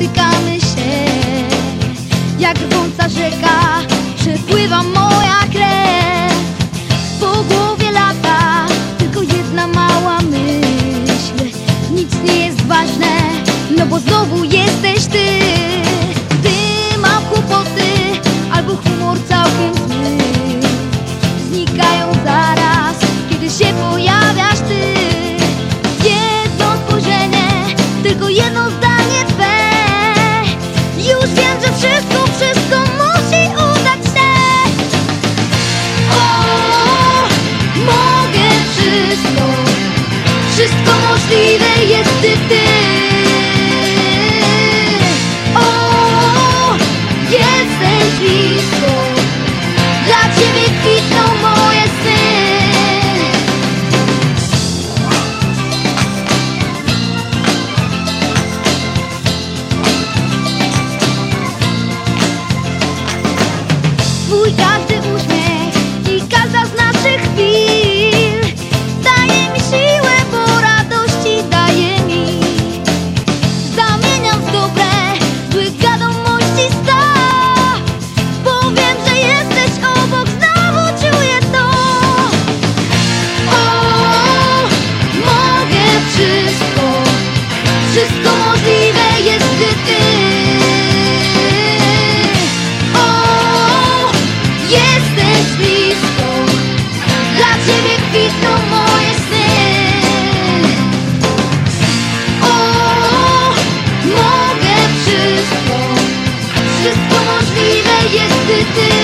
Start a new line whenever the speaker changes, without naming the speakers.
spotykamy się. Jak rwąca rzeka przepływa moja krew. Po głowie lata tylko jedna mała myśl. Nic nie jest ważne, no bo znowu jesteś ty. Gdy mam kłopoty albo humor całkiem zły. Znikają zaraz, kiedy się pojawiasz Już wiem, że wszystko, wszystko て